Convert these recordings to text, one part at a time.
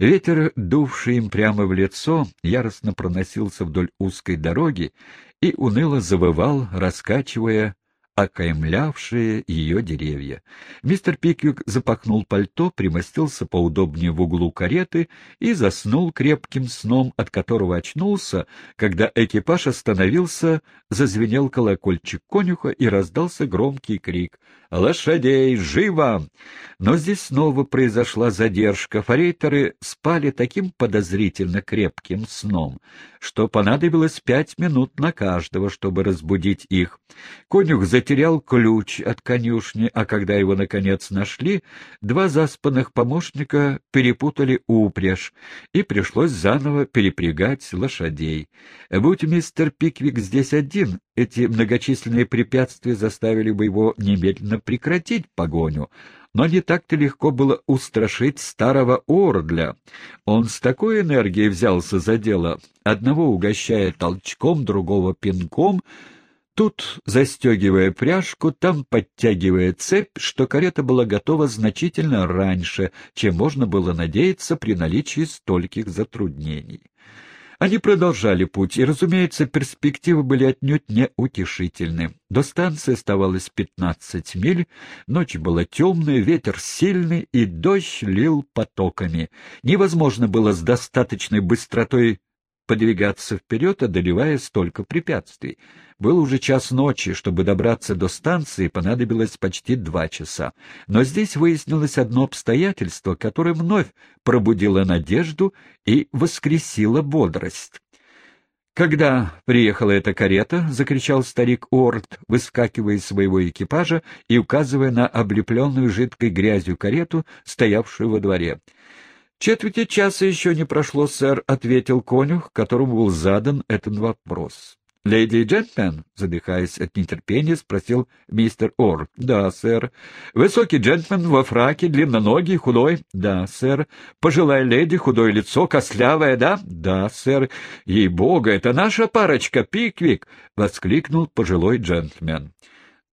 Ветер, дувший им прямо в лицо, яростно проносился вдоль узкой дороги и уныло завывал, раскачивая окаймлявшие ее деревья. Мистер Пиквик запахнул пальто, примостился поудобнее в углу кареты и заснул крепким сном, от которого очнулся, когда экипаж остановился, зазвенел колокольчик конюха и раздался громкий крик «Лошадей! Живо!» Но здесь снова произошла задержка. Форейтеры спали таким подозрительно крепким сном, что понадобилось пять минут на каждого, чтобы разбудить их. Конюх затерял ключ от конюшни, а когда его, наконец, нашли, два заспанных помощника перепутали упряжь, и пришлось заново перепрягать лошадей. Будь мистер Пиквик здесь один, эти многочисленные препятствия заставили бы его немедленно прекратить погоню, но не так-то легко было устрашить старого Ордля. Он с такой энергией взялся за дело, одного угощая толчком, другого пинком, тут застегивая пряжку, там подтягивая цепь, что карета была готова значительно раньше, чем можно было надеяться при наличии стольких затруднений. Они продолжали путь, и, разумеется, перспективы были отнюдь не утешительны. До станции оставалось пятнадцать миль, ночь была темная, ветер сильный, и дождь лил потоками. Невозможно было с достаточной быстротой подвигаться вперед, одолевая столько препятствий. Был уже час ночи, чтобы добраться до станции, понадобилось почти два часа. Но здесь выяснилось одно обстоятельство, которое вновь пробудило надежду и воскресило бодрость. «Когда приехала эта карета?» — закричал старик Уорд, выскакивая из своего экипажа и указывая на облепленную жидкой грязью карету, стоявшую во дворе. «Четверти часа еще не прошло, сэр», — ответил конюх, которому был задан этот вопрос. «Леди и джентльмен?» — задыхаясь от нетерпения, спросил мистер Ор. «Да, сэр». «Высокий джентльмен во фраке, длинноногий, худой?» «Да, сэр». «Пожилая леди, худое лицо, костлявое, да?» «Да, сэр». «Ей-бога, это наша парочка, Пиквик!» — воскликнул пожилой джентльмен.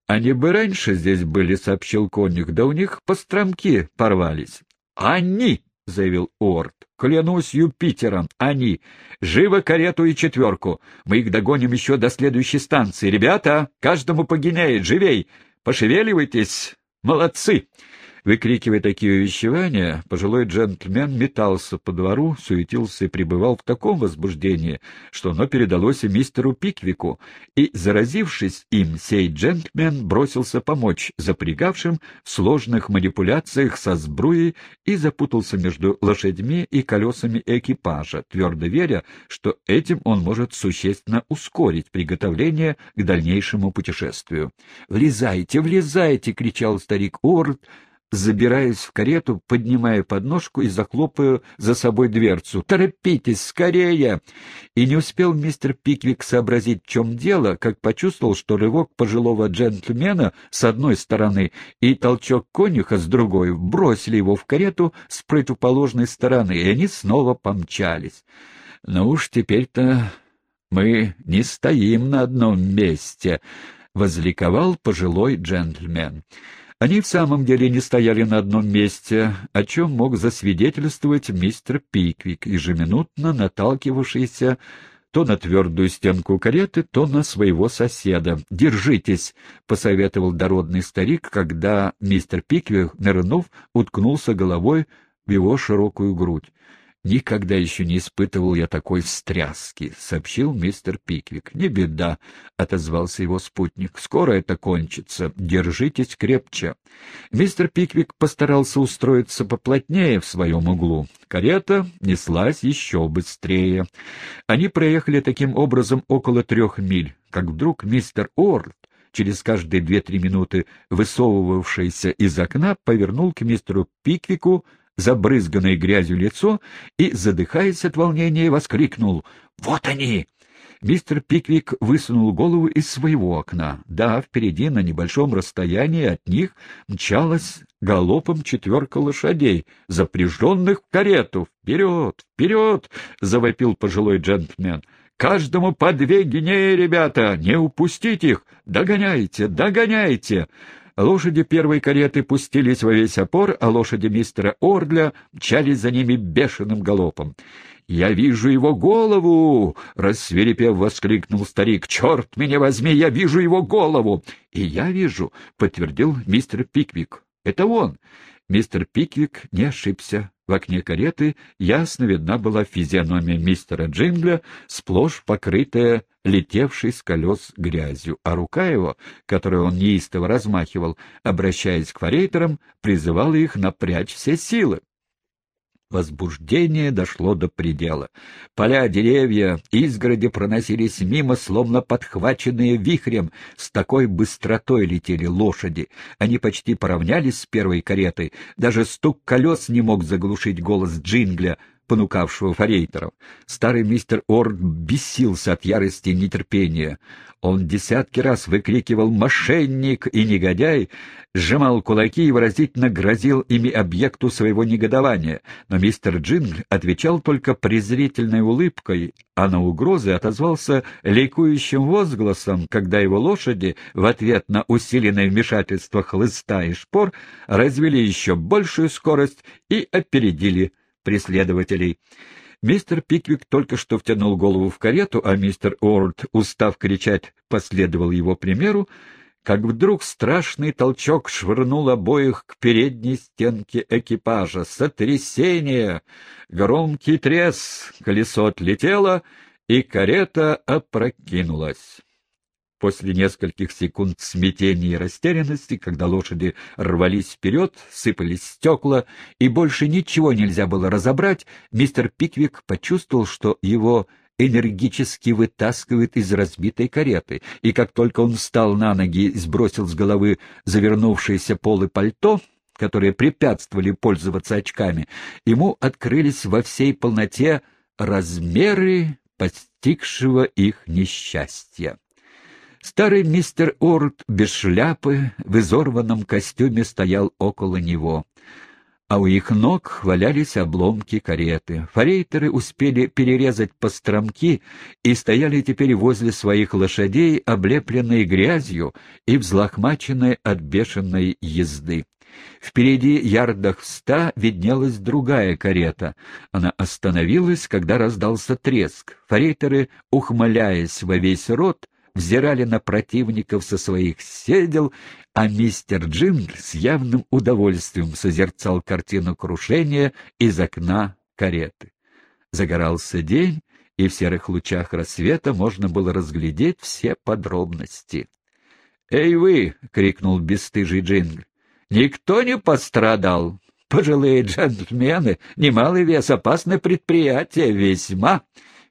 «Они бы раньше здесь были», — сообщил конюх, — «да у них постромки порвались». «Они!» — заявил Уорд. — Клянусь Юпитером, они! Живо карету и четверку! Мы их догоним еще до следующей станции. Ребята, каждому погоняет, живей! Пошевеливайтесь! Молодцы! Выкрикивая такие увещевания, пожилой джентльмен метался по двору, суетился и пребывал в таком возбуждении, что оно передалось и мистеру Пиквику, и, заразившись им, сей джентльмен бросился помочь запрягавшим в сложных манипуляциях со сбруей и запутался между лошадьми и колесами экипажа, твердо веря, что этим он может существенно ускорить приготовление к дальнейшему путешествию. «Влезайте, влезайте!» — кричал старик Уорд, забираясь в карету, поднимая подножку и захлопаю за собой дверцу. «Торопитесь, скорее!» И не успел мистер Пиквик сообразить, в чем дело, как почувствовал, что рывок пожилого джентльмена с одной стороны и толчок конюха с другой бросили его в карету с противоположной стороны, и они снова помчались. «Ну уж теперь-то мы не стоим на одном месте», — возликовал пожилой джентльмен. Они в самом деле не стояли на одном месте, о чем мог засвидетельствовать мистер Пиквик, ежеминутно наталкивавшийся то на твердую стенку кареты, то на своего соседа. «Держитесь!» — посоветовал дородный старик, когда мистер Пиквик, нырнув, уткнулся головой в его широкую грудь. «Никогда еще не испытывал я такой встряски», — сообщил мистер Пиквик. «Не беда», — отозвался его спутник. «Скоро это кончится. Держитесь крепче». Мистер Пиквик постарался устроиться поплотнее в своем углу. Карета неслась еще быстрее. Они проехали таким образом около трех миль, как вдруг мистер Орд через каждые две-три минуты высовывавшийся из окна, повернул к мистеру Пиквику забрызганное грязью лицо и, задыхаясь от волнения, воскликнул «Вот они!» Мистер Пиквик высунул голову из своего окна. Да, впереди, на небольшом расстоянии от них, мчалась галопом четверка лошадей, запряженных в карету. «Вперед! Вперед!» — завопил пожилой джентльмен. «Каждому по две гинеи, ребята! Не упустить их! Догоняйте! Догоняйте!» Лошади первой кареты пустились во весь опор, а лошади мистера Ордля мчались за ними бешеным галопом. «Я вижу его голову!» — рассверепев воскликнул старик. «Черт меня возьми, я вижу его голову!» «И я вижу!» — подтвердил мистер Пиквик. «Это он!» Мистер Пиквик не ошибся. В окне кареты ясно видна была физиономия мистера Джингля, сплошь покрытая летевшей с колес грязью, а рука его, которую он неистово размахивал, обращаясь к форейтерам, призывала их напрячь все силы. Возбуждение дошло до предела. Поля, деревья, изгороди проносились мимо, словно подхваченные вихрем. С такой быстротой летели лошади. Они почти поравнялись с первой каретой. Даже стук колес не мог заглушить голос Джингля, понукавшего форейтеров. Старый мистер Орд бесился от ярости и нетерпения. Он десятки раз выкрикивал «мошенник» и «негодяй», сжимал кулаки и выразительно грозил ими объекту своего негодования, но мистер Джингл отвечал только презрительной улыбкой, а на угрозы отозвался ликующим возгласом, когда его лошади в ответ на усиленное вмешательство хлыста и шпор развели еще большую скорость и опередили преследователей. Мистер Пиквик только что втянул голову в карету, а мистер Уорд, устав кричать, последовал его примеру, как вдруг страшный толчок швырнул обоих к передней стенке экипажа. Сотрясение! Громкий треск! Колесо отлетело, и карета опрокинулась. После нескольких секунд смятения и растерянности, когда лошади рвались вперед, сыпались стекла, и больше ничего нельзя было разобрать, мистер Пиквик почувствовал, что его энергически вытаскивает из разбитой кареты, и как только он встал на ноги и сбросил с головы завернувшееся полы пальто, которые препятствовали пользоваться очками, ему открылись во всей полноте размеры постигшего их несчастья. Старый мистер Орд без шляпы в изорванном костюме стоял около него, а у их ног валялись обломки кареты. Форейтеры успели перерезать постромки и стояли теперь возле своих лошадей, облепленные грязью и взлохмаченные от бешеной езды. Впереди ярдах в ста виднелась другая карета. Она остановилась, когда раздался треск. Форейтеры, ухмыляясь во весь рот, взирали на противников со своих седел, а мистер Джингл с явным удовольствием созерцал картину крушения из окна кареты. Загорался день, и в серых лучах рассвета можно было разглядеть все подробности. «Эй вы!» — крикнул бесстыжий Джингл. «Никто не пострадал. Пожилые джентльмены, немалый вес, опасное предприятие, весьма...»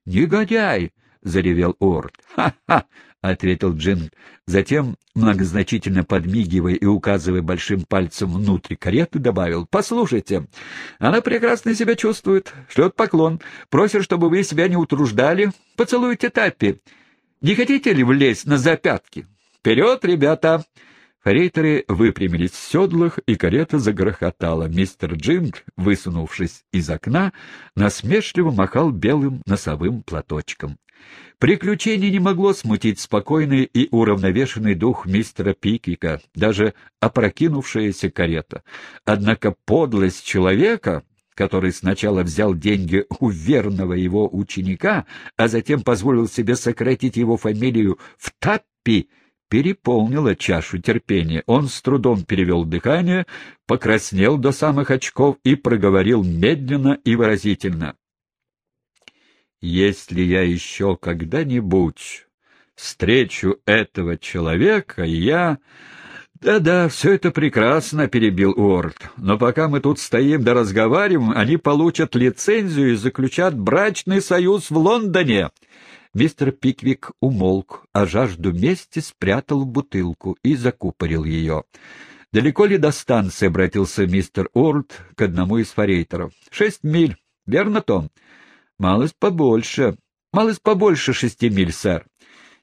«Негодяй!» — заревел Орд. «Ха-ха! — ответил Джин. Затем, многозначительно подмигивая и указывая большим пальцем внутрь кареты, добавил, — Послушайте, она прекрасно себя чувствует, шлет поклон, просит, чтобы вы себя не утруждали. Поцелуйте Таппи. Не хотите ли влезть на запятки? Вперед, ребята! Форейтеры выпрямились в седлах, и карета загрохотала. Мистер Джинг, высунувшись из окна, насмешливо махал белым носовым платочком. Приключение не могло смутить спокойный и уравновешенный дух мистера Пиквика, даже опрокинувшаяся карета. Однако подлость человека, который сначала взял деньги у верного его ученика, а затем позволил себе сократить его фамилию в Таппи, переполнила чашу терпения. Он с трудом перевел дыхание, покраснел до самых очков и проговорил медленно и выразительно. Если я еще когда-нибудь встречу этого человека, я... «Да-да, все это прекрасно», — перебил Уорд. «Но пока мы тут стоим да разговариваем, они получат лицензию и заключат брачный союз в Лондоне». Мистер Пиквик умолк, а жажду мести спрятал в бутылку и закупорил ее. «Далеко ли до станции?» — обратился мистер Уорд к одному из форейтеров. «Шесть миль. Верно, Том?» Малость побольше. Малость побольше шести миль, сэр.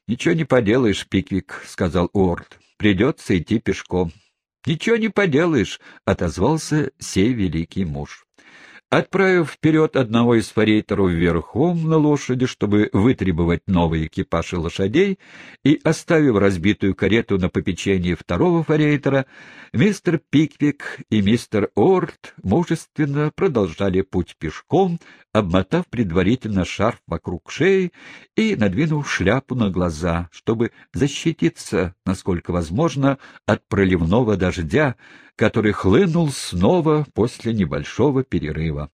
Ничего не поделаешь, Пиквик, — сказал Уорд. Придется идти пешком. Ничего не поделаешь, — отозвался сей великий муж. Отправив вперед одного из форейтеров верхом на лошади, чтобы вытребовать новый экипаж и лошадей, и оставив разбитую карету на попечении второго форейтера, мистер Пиквик и мистер Орт мужественно продолжали путь пешком, обмотав предварительно шарф вокруг шеи и надвинув шляпу на глаза, чтобы защититься, насколько возможно, от проливного дождя, который хлынул снова после небольшого перерыва.